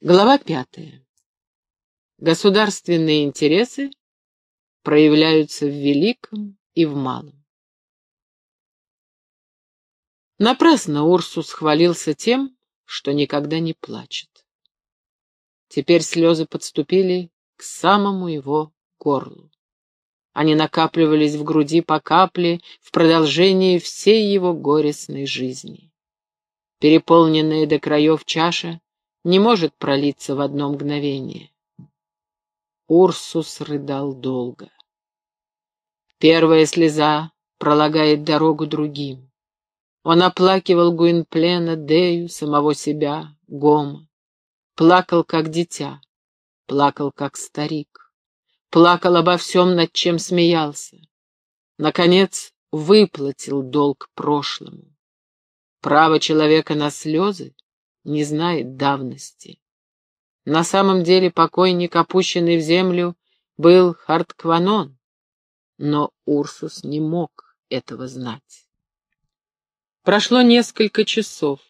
Глава пятая. Государственные интересы проявляются в великом и в малом. Напрасно Урсус хвалился тем, что никогда не плачет. Теперь слезы подступили к самому его горлу. Они накапливались в груди по капле в продолжении всей его горестной жизни. Переполненная до краев чаша не может пролиться в одно мгновение. Урсус рыдал долго. Первая слеза пролагает дорогу другим. Он оплакивал Гуинплена, Дею, самого себя, Гома. Плакал, как дитя, плакал, как старик. Плакал обо всем, над чем смеялся. Наконец, выплатил долг прошлому. Право человека на слезы не знает давности. На самом деле покойник, опущенный в землю, был Харткванон, но Урсус не мог этого знать. Прошло несколько часов.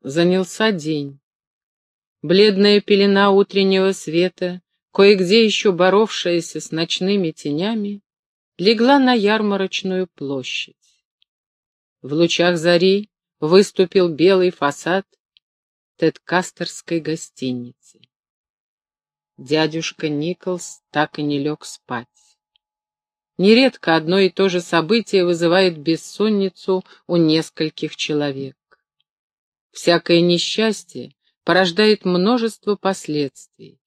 Занялся день. Бледная пелена утреннего света, кое-где еще боровшаяся с ночными тенями, легла на ярмарочную площадь. В лучах зари выступил белый фасад Тедкастерской гостиницы. Дядюшка Николс так и не лег спать. Нередко одно и то же событие вызывает бессонницу у нескольких человек. Всякое несчастье порождает множество последствий.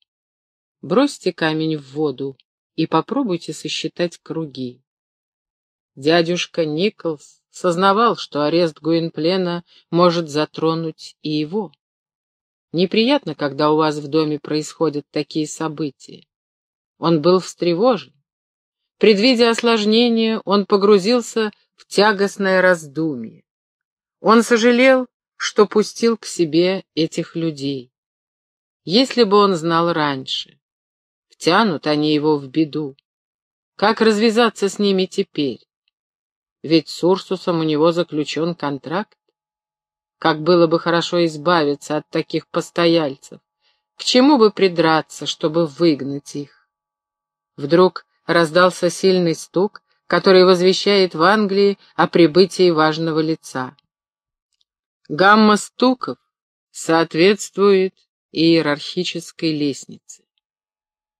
Бросьте камень в воду и попробуйте сосчитать круги. Дядюшка Николс сознавал, что арест Гуинплена может затронуть и его. Неприятно, когда у вас в доме происходят такие события. Он был встревожен. Предвидя осложнение, он погрузился в тягостное раздумье. Он сожалел, что пустил к себе этих людей. Если бы он знал раньше, втянут они его в беду. Как развязаться с ними теперь? Ведь с Урсусом у него заключен контракт. Как было бы хорошо избавиться от таких постояльцев. К чему бы придраться, чтобы выгнать их? Вдруг раздался сильный стук, который возвещает в Англии о прибытии важного лица. Гамма стуков соответствует иерархической лестнице.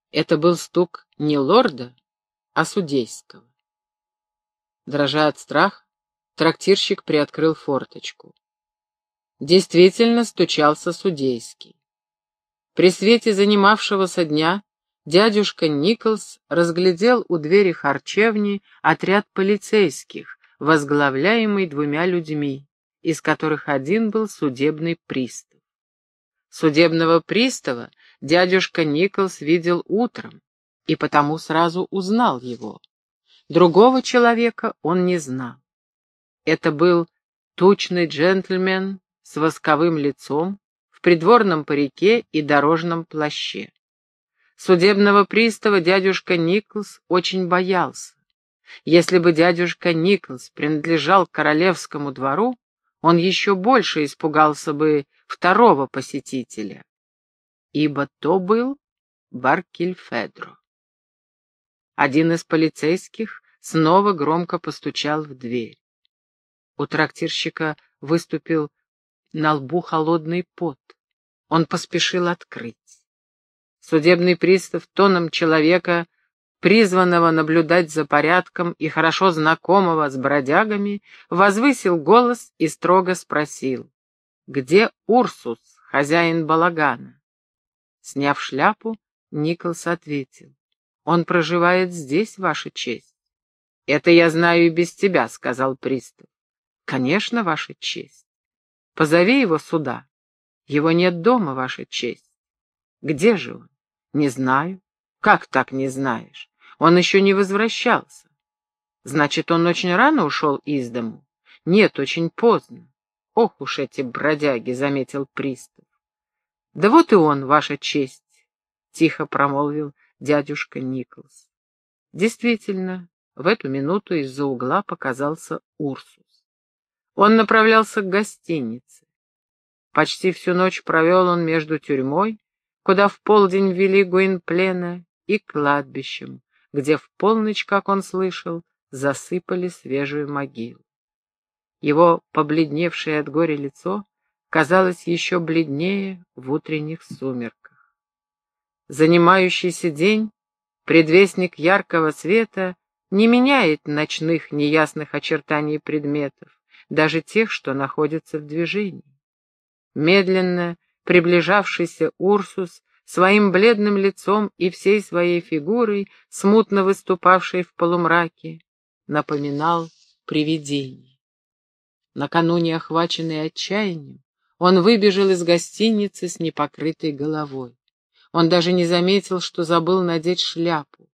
Это был стук не лорда, а судейского. Дрожа от страха, трактирщик приоткрыл форточку. Действительно стучался судейский. При свете занимавшегося дня дядюшка Николс разглядел у двери харчевни отряд полицейских, возглавляемый двумя людьми, из которых один был судебный пристав. Судебного пристава дядюшка Николс видел утром и потому сразу узнал его. Другого человека он не знал. Это был тучный джентльмен с восковым лицом, в придворном парике и дорожном плаще. Судебного пристава дядюшка Николс очень боялся. Если бы дядюшка Николс принадлежал королевскому двору, он еще больше испугался бы второго посетителя, ибо то был Баркильфедро. Один из полицейских снова громко постучал в дверь. У трактирщика выступил на лбу холодный пот. Он поспешил открыть. Судебный пристав тоном человека, призванного наблюдать за порядком и хорошо знакомого с бродягами, возвысил голос и строго спросил, «Где Урсус, хозяин балагана?» Сняв шляпу, Николс ответил, он проживает здесь, Ваша честь. Это я знаю и без тебя, сказал пристав. Конечно, Ваша честь. Позови его сюда. Его нет дома, Ваша честь. Где же он? Не знаю. Как так не знаешь? Он еще не возвращался. Значит, он очень рано ушел из дому? Нет, очень поздно. Ох уж эти бродяги, заметил пристав. Да вот и он, Ваша честь, тихо промолвил дядюшка Николс. Действительно, в эту минуту из-за угла показался Урсус. Он направлялся к гостинице. Почти всю ночь провел он между тюрьмой, куда в полдень ввели Гуинплена, и кладбищем, где в полночь, как он слышал, засыпали свежую могилу. Его побледневшее от горя лицо казалось еще бледнее в утренних сумерках. Занимающийся день, предвестник яркого света, не меняет ночных неясных очертаний предметов, даже тех, что находятся в движении. Медленно приближавшийся Урсус своим бледным лицом и всей своей фигурой, смутно выступавшей в полумраке, напоминал привидение. Накануне охваченный отчаянием, он выбежал из гостиницы с непокрытой головой. Он даже не заметил, что забыл надеть шляпу.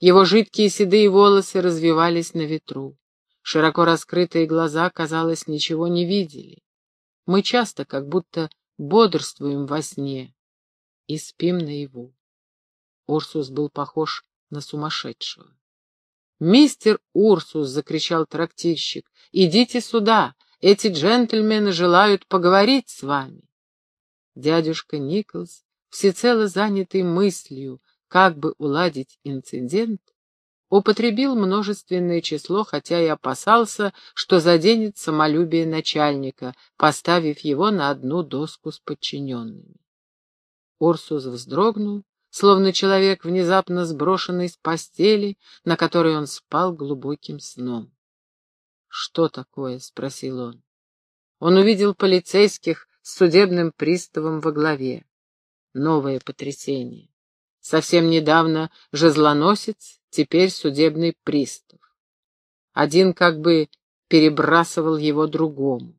Его жидкие седые волосы развивались на ветру. Широко раскрытые глаза, казалось, ничего не видели. Мы часто как будто бодрствуем во сне и спим наяву. Урсус был похож на сумасшедшего. «Мистер Урсус!» — закричал трактирщик. «Идите сюда! Эти джентльмены желают поговорить с вами!» Дядюшка Николс, всецело занятый мыслью, как бы уладить инцидент, употребил множественное число, хотя и опасался, что заденет самолюбие начальника, поставив его на одну доску с подчиненными. Урсус вздрогнул, словно человек, внезапно сброшенный с постели, на которой он спал глубоким сном. «Что такое?» — спросил он. Он увидел полицейских с судебным приставом во главе. Новое потрясение. Совсем недавно жезлоносец, теперь судебный пристав. Один как бы перебрасывал его другому.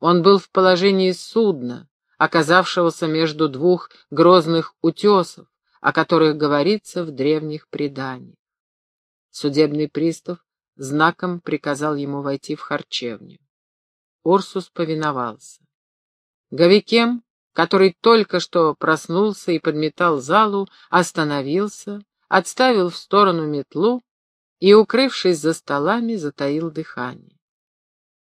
Он был в положении судна, оказавшегося между двух грозных утесов, о которых говорится в древних преданиях. Судебный пристав знаком приказал ему войти в харчевню. Урсус повиновался. Говикем который только что проснулся и подметал залу, остановился, отставил в сторону метлу и, укрывшись за столами, затаил дыхание.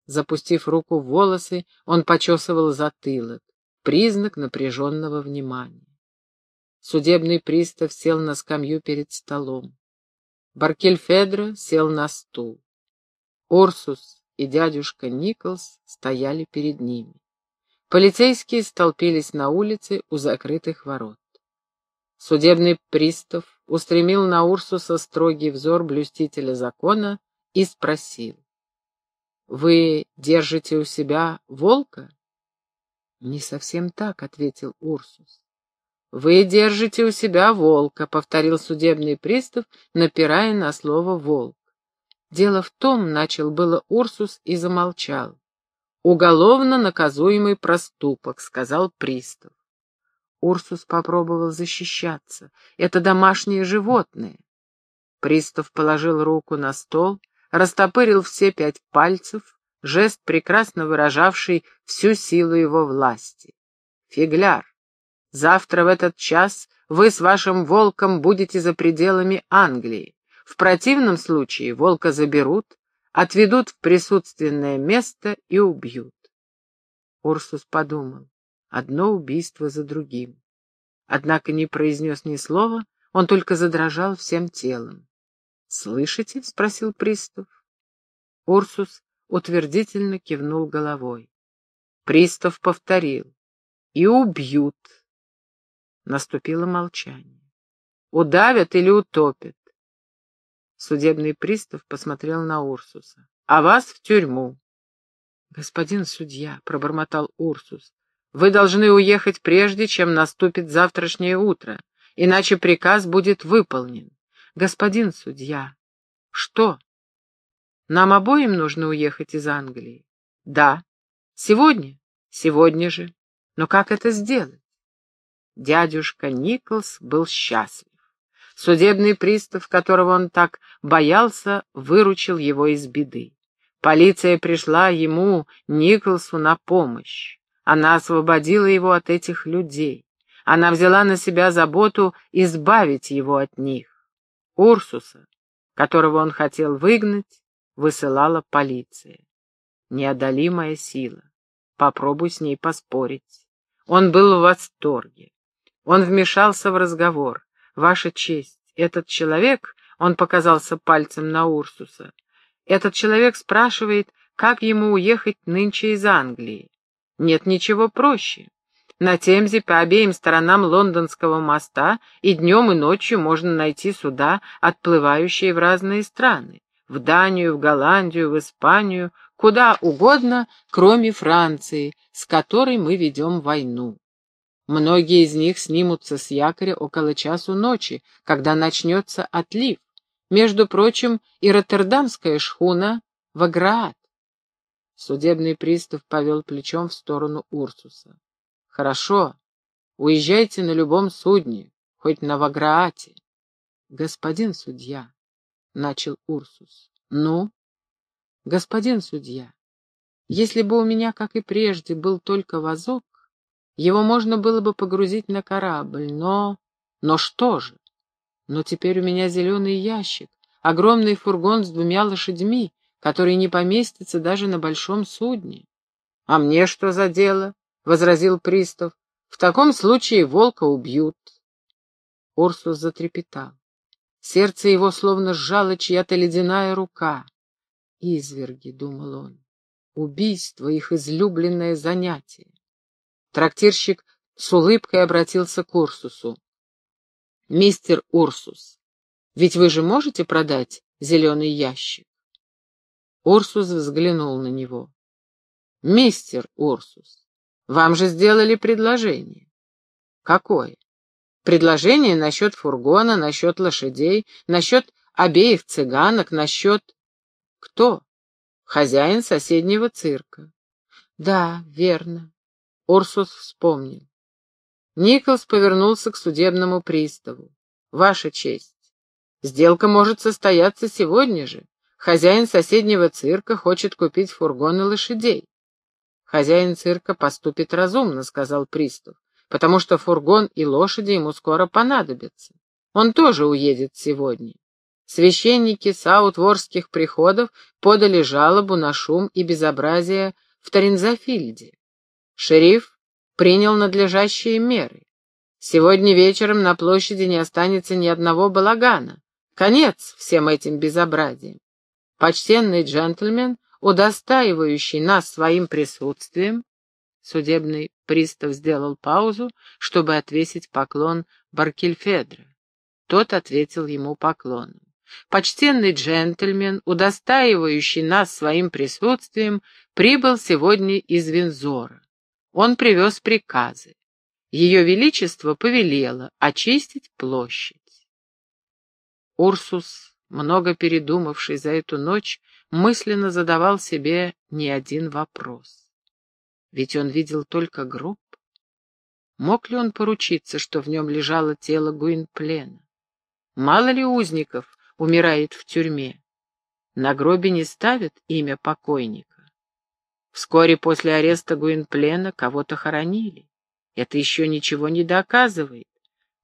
Запустив руку в волосы, он почесывал затылок, признак напряженного внимания. Судебный пристав сел на скамью перед столом. Баркельфедро сел на стул. Урсус и дядюшка Николс стояли перед ними. Полицейские столпились на улице у закрытых ворот. Судебный пристав устремил на Урсуса строгий взор блюстителя закона и спросил. «Вы держите у себя волка?» «Не совсем так», — ответил Урсус. «Вы держите у себя волка», — повторил судебный пристав, напирая на слово «волк». «Дело в том», — начал было Урсус и замолчал. «Уголовно наказуемый проступок», — сказал пристав. Урсус попробовал защищаться. «Это домашнее животное». Пристав положил руку на стол, растопырил все пять пальцев, жест, прекрасно выражавший всю силу его власти. «Фигляр, завтра в этот час вы с вашим волком будете за пределами Англии. В противном случае волка заберут, отведут в присутственное место и убьют. Урсус подумал, одно убийство за другим. Однако не произнес ни слова, он только задрожал всем телом. «Слышите?» — спросил пристав. Урсус утвердительно кивнул головой. Пристав повторил. «И убьют». Наступило молчание. «Удавят или утопят?» Судебный пристав посмотрел на Урсуса. «А вас в тюрьму». «Господин судья», — пробормотал Урсус, — «вы должны уехать прежде, чем наступит завтрашнее утро, иначе приказ будет выполнен. Господин судья». «Что?» «Нам обоим нужно уехать из Англии». «Да». «Сегодня?» «Сегодня же». «Но как это сделать?» Дядюшка Николс был счастлив. Судебный пристав, которого он так боялся, выручил его из беды. Полиция пришла ему, Николсу, на помощь. Она освободила его от этих людей. Она взяла на себя заботу избавить его от них. Урсуса, которого он хотел выгнать, высылала полиция. Неодолимая сила. попробуй с ней поспорить. Он был в восторге. Он вмешался в разговор. «Ваша честь, этот человек...» — он показался пальцем на Урсуса. «Этот человек спрашивает, как ему уехать нынче из Англии. Нет ничего проще. На Темзе по обеим сторонам лондонского моста и днем, и ночью можно найти суда, отплывающие в разные страны. В Данию, в Голландию, в Испанию, куда угодно, кроме Франции, с которой мы ведем войну. Многие из них снимутся с якоря около часу ночи, когда начнется отлив. Между прочим, и роттердамская шхуна Ваграат. Судебный пристав повел плечом в сторону Урсуса. Хорошо, уезжайте на любом судне, хоть на Ваграате. Господин судья, — начал Урсус. Ну? Господин судья, если бы у меня, как и прежде, был только вазок, его можно было бы погрузить на корабль, но... Но что же? Но теперь у меня зеленый ящик, огромный фургон с двумя лошадьми, который не поместится даже на большом судне. — А мне что за дело? возразил пристав. В таком случае волка убьют. Урсус затрепетал. Сердце его словно сжала чья-то ледяная рука. Изверги, — думал он, — убийство — их излюбленное занятие. Трактирщик с улыбкой обратился к Урсусу. «Мистер Урсус, ведь вы же можете продать зеленый ящик?» Урсус взглянул на него. «Мистер Урсус, вам же сделали предложение. Какое? Предложение насчет фургона, насчет лошадей, насчет обеих цыганок, насчет... Кто? Хозяин соседнего цирка. Да, верно. Урсус вспомнил. Николс повернулся к судебному приставу. Ваша честь, сделка может состояться сегодня же. Хозяин соседнего цирка хочет купить фургон и лошадей. «Хозяин цирка поступит разумно», — сказал пристав, «потому что фургон и лошади ему скоро понадобятся. Он тоже уедет сегодня». Священники саутворских приходов подали жалобу на шум и безобразие в Таринзафильде. Шериф принял надлежащие меры. Сегодня вечером на площади не останется ни одного балагана. Конец всем этим безобразиям. Почтенный джентльмен удостаивающий нас своим присутствием, судебный пристав сделал паузу, чтобы отвесить поклон Баркельфедра. Тот ответил ему поклоном. Почтенный джентльмен, удостаивающий нас своим присутствием, прибыл сегодня из Винзора. Он привез приказы. Ее Величество повелело очистить площадь. Урсус, много передумавший за эту ночь, мысленно задавал себе не один вопрос. Ведь он видел только гроб. Мог ли он поручиться, что в нем лежало тело Гуинплена? Мало ли узников умирает в тюрьме. На гробе не ставят имя покойника. Вскоре после ареста Гуинплена кого-то хоронили. Это еще ничего не доказывает.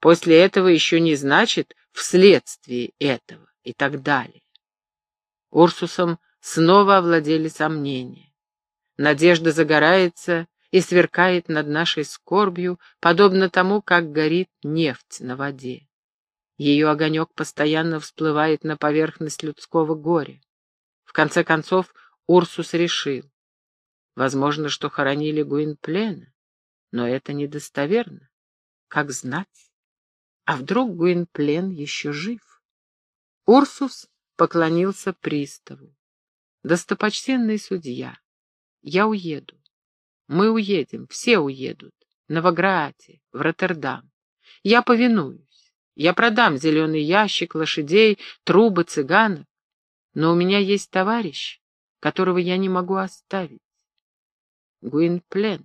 После этого еще не значит вследствие этого и так далее. Урсусом снова овладели сомнения. Надежда загорается и сверкает над нашей скорбью, подобно тому, как горит нефть на воде. Ее огонек постоянно всплывает на поверхность людского горя. В конце концов, Урсус решил. Возможно, что хоронили Гуинплена, но это недостоверно. Как знать? А вдруг Гуинплен еще жив? Урсус поклонился приставу. «Достопочтенный судья, я уеду. Мы уедем, все уедут. На Ваграате, в Роттердам. Я повинуюсь. Я продам зеленый ящик, лошадей, трубы, цыганок. Но у меня есть товарищ, которого я не могу оставить. Гуинплен.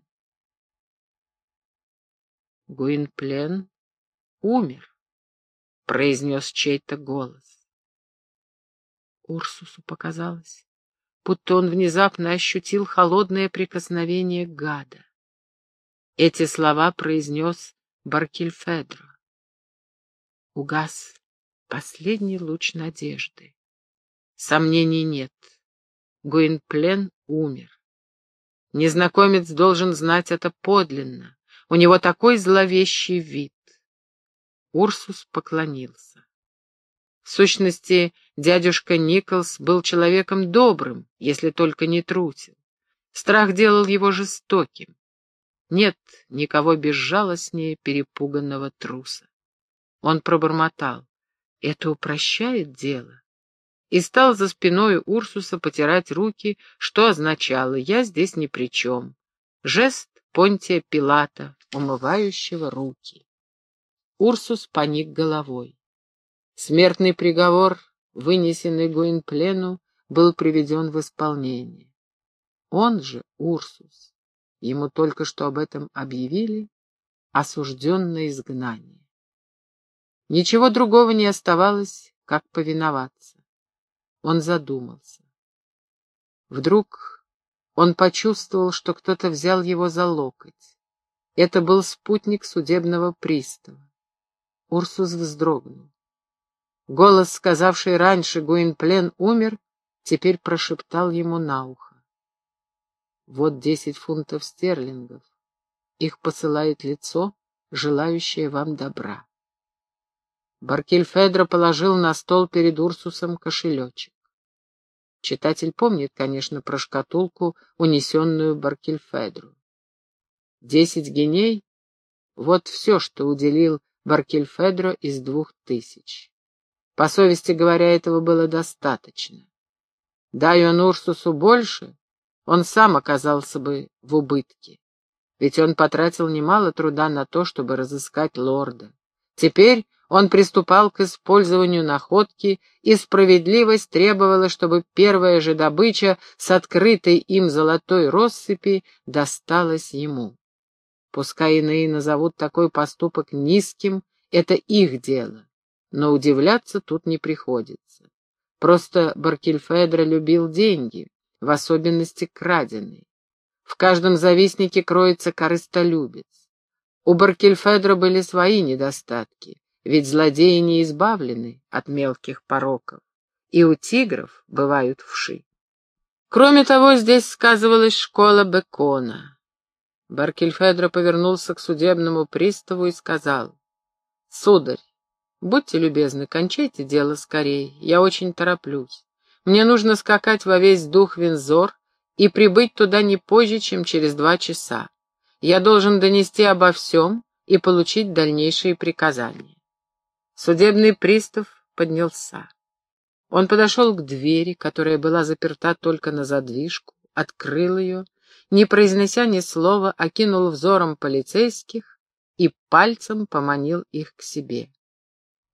Гуинплен умер, произнес чей-то голос. Урсусу показалось, будто он внезапно ощутил холодное прикосновение гада. Эти слова произнес Баркильфедро. Угас последний луч надежды. Сомнений нет. Гуинплен умер. Незнакомец должен знать это подлинно. У него такой зловещий вид. Урсус поклонился. В сущности, дядюшка Николс был человеком добрым, если только не трусил. Страх делал его жестоким. Нет никого безжалостнее перепуганного труса. Он пробормотал. Это упрощает дело. И стал за спиной Урсуса потирать руки, что означало «я здесь ни при чем». Жест Понтия Пилата, умывающего руки. Урсус поник головой. Смертный приговор, вынесенный Гуинплену, был приведен в исполнение. Он же, Урсус, ему только что об этом объявили, осужден на изгнание. Ничего другого не оставалось, как повиноваться. Он задумался. Вдруг он почувствовал, что кто-то взял его за локоть. Это был спутник судебного пристава. Урсус вздрогнул. Голос, сказавший раньше Гуинплен умер, теперь прошептал ему на ухо. Вот десять фунтов стерлингов. Их посылает лицо, желающее вам добра. Баркельфедро положил на стол перед Урсусом кошелечек. Читатель помнит, конечно, про шкатулку, унесенную Баркельфедру. Десять геней — вот все, что уделил Баркельфедро из двух тысяч. По совести говоря, этого было достаточно. Дай он Урсусу больше, он сам оказался бы в убытке. Ведь он потратил немало труда на то, чтобы разыскать лорда. Теперь он приступал к использованию находки, и справедливость требовала, чтобы первая же добыча с открытой им золотой россыпи досталась ему. Пускай иные назовут такой поступок низким, это их дело, но удивляться тут не приходится. Просто Баркельфедро любил деньги, в особенности краденые. В каждом завистнике кроется корыстолюбец. У Баркельфедро были свои недостатки, ведь злодеи не избавлены от мелких пороков, и у тигров бывают вши. Кроме того, здесь сказывалась школа Бекона. Баркельфедро повернулся к судебному приставу и сказал, «Сударь, будьте любезны, кончайте дело скорее, я очень тороплюсь. Мне нужно скакать во весь дух Винзор и прибыть туда не позже, чем через два часа. Я должен донести обо всем и получить дальнейшие приказания. Судебный пристав поднялся. Он подошел к двери, которая была заперта только на задвижку, открыл ее, не произнося ни слова, окинул взором полицейских и пальцем поманил их к себе.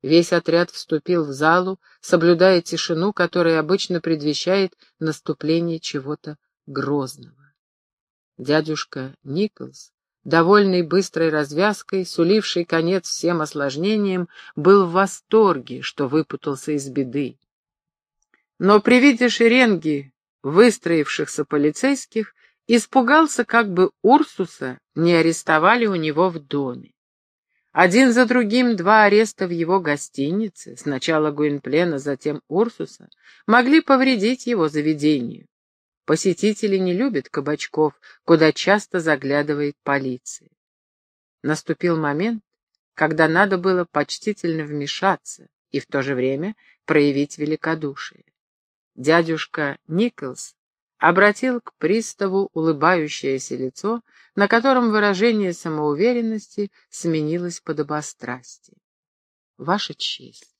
Весь отряд вступил в залу, соблюдая тишину, которая обычно предвещает наступление чего-то грозного. Дядюшка Николс довольный быстрой развязкой, суливший конец всем осложнениям, был в восторге, что выпутался из беды. Но при виде шеренги выстроившихся полицейских испугался, как бы Урсуса не арестовали у него в доме. Один за другим два ареста в его гостинице, сначала Гуинплена, затем Урсуса, могли повредить его заведению. Посетители не любят кабачков, куда часто заглядывает полиция. Наступил момент, когда надо было почтительно вмешаться и в то же время проявить великодушие. Дядюшка Николс обратил к приставу улыбающееся лицо, на котором выражение самоуверенности сменилось подобострастие. Ваша честь,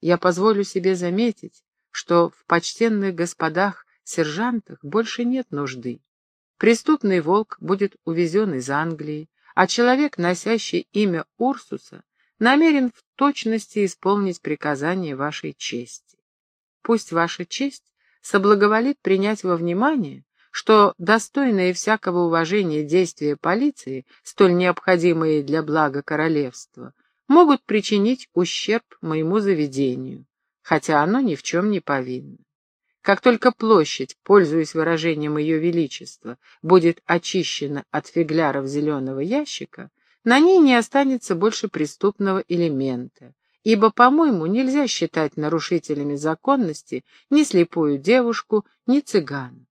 я позволю себе заметить, что в почтенных господах сержантах больше нет нужды. Преступный волк будет увезен из Англии, а человек, носящий имя Урсуса, намерен в точности исполнить приказание вашей чести. Пусть ваша честь соблаговолит принять во внимание, что достойные всякого уважения действия полиции, столь необходимые для блага королевства, могут причинить ущерб моему заведению, хотя оно ни в чем не повинно. Как только площадь, пользуясь выражением Ее Величества, будет очищена от фигляров зеленого ящика, на ней не останется больше преступного элемента, ибо, по-моему, нельзя считать нарушителями законности ни слепую девушку, ни цыган.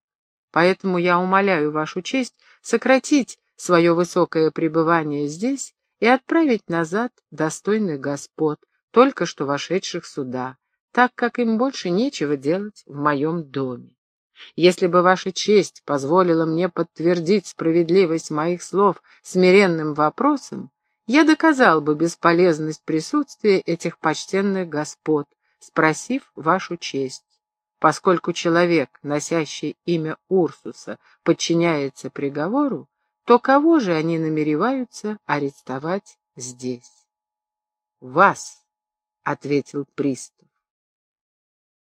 поэтому я умоляю вашу честь сократить свое высокое пребывание здесь и отправить назад достойных господ, только что вошедших сюда, так как им больше нечего делать в моем доме. Если бы ваша честь позволила мне подтвердить справедливость моих слов смиренным вопросом, я доказал бы бесполезность присутствия этих почтенных господ, спросив вашу честь. Поскольку человек, носящий имя Урсуса, подчиняется приговору, то кого же они намереваются арестовать здесь? «Вас», — ответил пристав.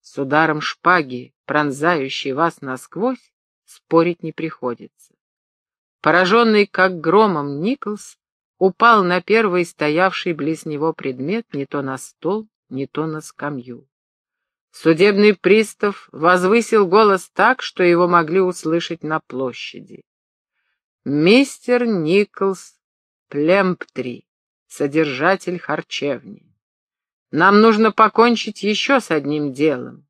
«С ударом шпаги, пронзающей вас насквозь, спорить не приходится». Пораженный как громом Николс упал на первый стоявший близ него предмет не то на стол, не то на скамью. Судебный пристав возвысил голос так, что его могли услышать на площади. Мистер Николс Племптри, содержатель харчевни. Нам нужно покончить еще с одним делом.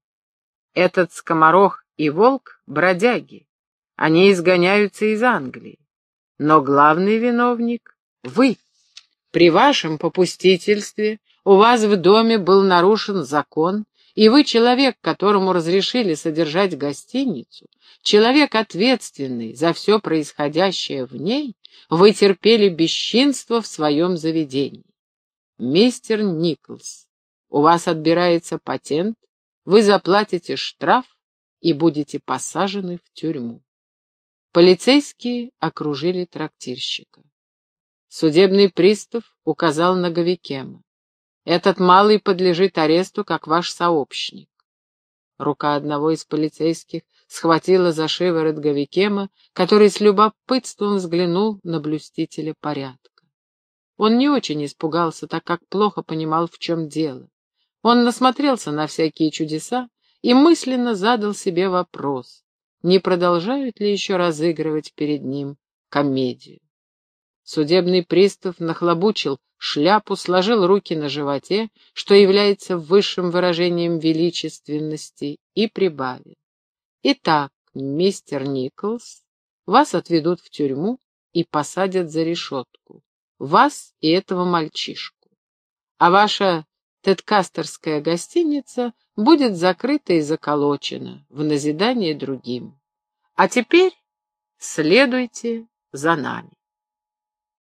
Этот скоморох и волк — бродяги. Они изгоняются из Англии. Но главный виновник — вы. При вашем попустительстве у вас в доме был нарушен закон, и вы человек, которому разрешили содержать гостиницу, человек ответственный за все происходящее в ней, вы терпели бесчинство в своем заведении. Мистер Николс, у вас отбирается патент, вы заплатите штраф и будете посажены в тюрьму. Полицейские окружили трактирщика. Судебный пристав указал на Говикема. Этот малый подлежит аресту, как ваш сообщник. Рука одного из полицейских схватила за шиворот Говикема, который с любопытством взглянул на блюстителя порядка. Он не очень испугался, так как плохо понимал, в чем дело. Он насмотрелся на всякие чудеса и мысленно задал себе вопрос, не продолжают ли еще разыгрывать перед ним комедию. Судебный пристав нахлобучил шляпу, сложил руки на животе, что является высшим выражением величественности, и прибавил. «Итак, мистер Николс, вас отведут в тюрьму и посадят за решетку. Вас и этого мальчишку. А ваша Тедкастерская гостиница будет закрыта и заколочена в назидание другим. А теперь следуйте за нами.